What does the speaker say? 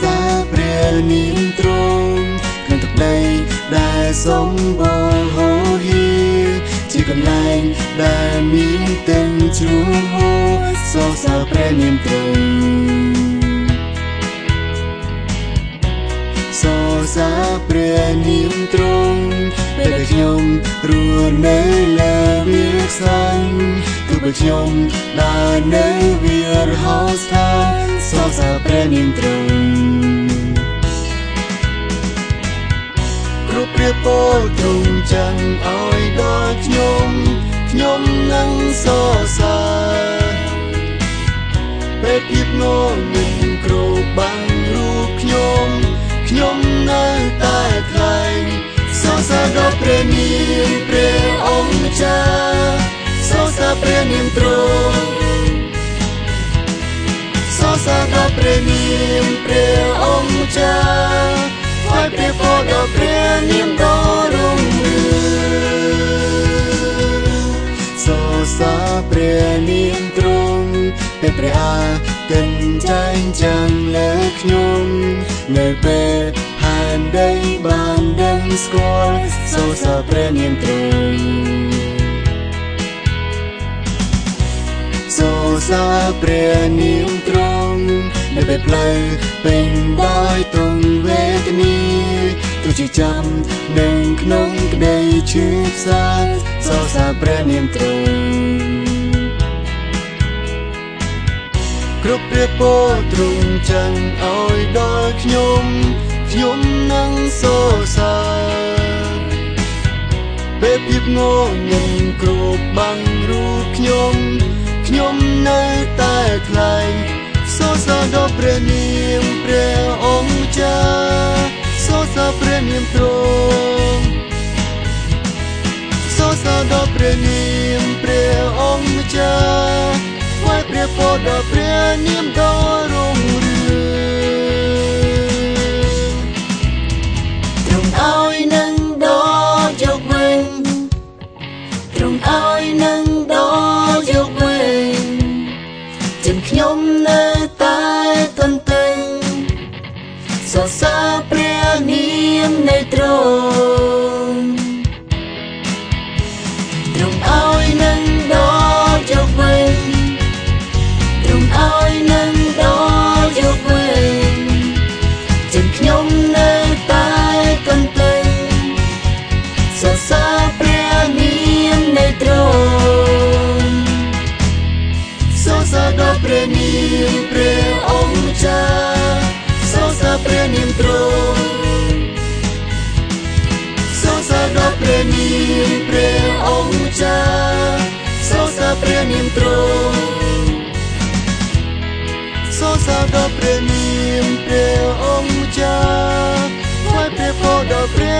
សាព្រះនាមទ្រង់ក្នុងទឹកដីដែលសម្បូរហូរហៀជាកន្លែងដែលមានទឹកជ្រោះហូរសរសើរព្រះនាមទ្រង់សរសើរព្រះនាមទ្រង់ពេលដែលខ្ញុំរស់នៅលើវាខ្សា ញ់ទោះបីខ្ញុំដើរនៅវារហោស្ថានសរសើរព្រះនាមទ្រង់គ្រប់ព្រះពោលទ្រង់ចឹងឲ្យដល់ខ្ញុំខ្ញុំនឹងសរសើរពេលភាពងងឹ នាមព្រះអង្គម្ចាស់ថ្វាយព្រះពរដល់ព្រះនាមដ៏រុងរឿងសរសើរព្រះនាមទ្រង់ពេលព្រះអាទិត្យចែងចាំងលើខ្ញុំនៅពេលហានដីបានដឹងស្គាល់សរសើរព្រះនាមទ្រង់ សរសើរព្រះនាមទ្រង់នៅពេលផ្លូវពេញដោយទងវេទនាទោះជាចាំនឹងក្នុងក្តីឈឺផ្សាសរសើរព្រះនាមទ្រង់គ្រប់ព្រះពរទ្រង់ចឹងឲ្យដល់ខ្ញុំខ្ញុំនឹងសរសើរពេលភាពងងឹងគ្រប់បាំងរូបខ្ញុំ ខ្ញុំនៅតែថ្លែងសរសើរដល់ព្រះនាមព្រះអង្គម្ចាស់សរសើរព្រះនាមទ្រង់សរសើរដល់ព្រះនាមព្រះអង្គម្ចាស់ថ្វាយព្រះពរដល់ព្រះនាមដ៏រុងរឿង ដល់ព្រះនាមព្រះអង្គម្ចាស់សរសើរព្រះនាមទ្រង់សរសើរដល់ព្រះនាមព្រះអង្គម្ចាស់សរសើរព្រះនាមទ្រង់សរសើរដល់ព្រះនាមព្រះអង្គម្ចាស់ថ្វាយព្រះពរដល់ព្រះនាមដ៏រុងរឿង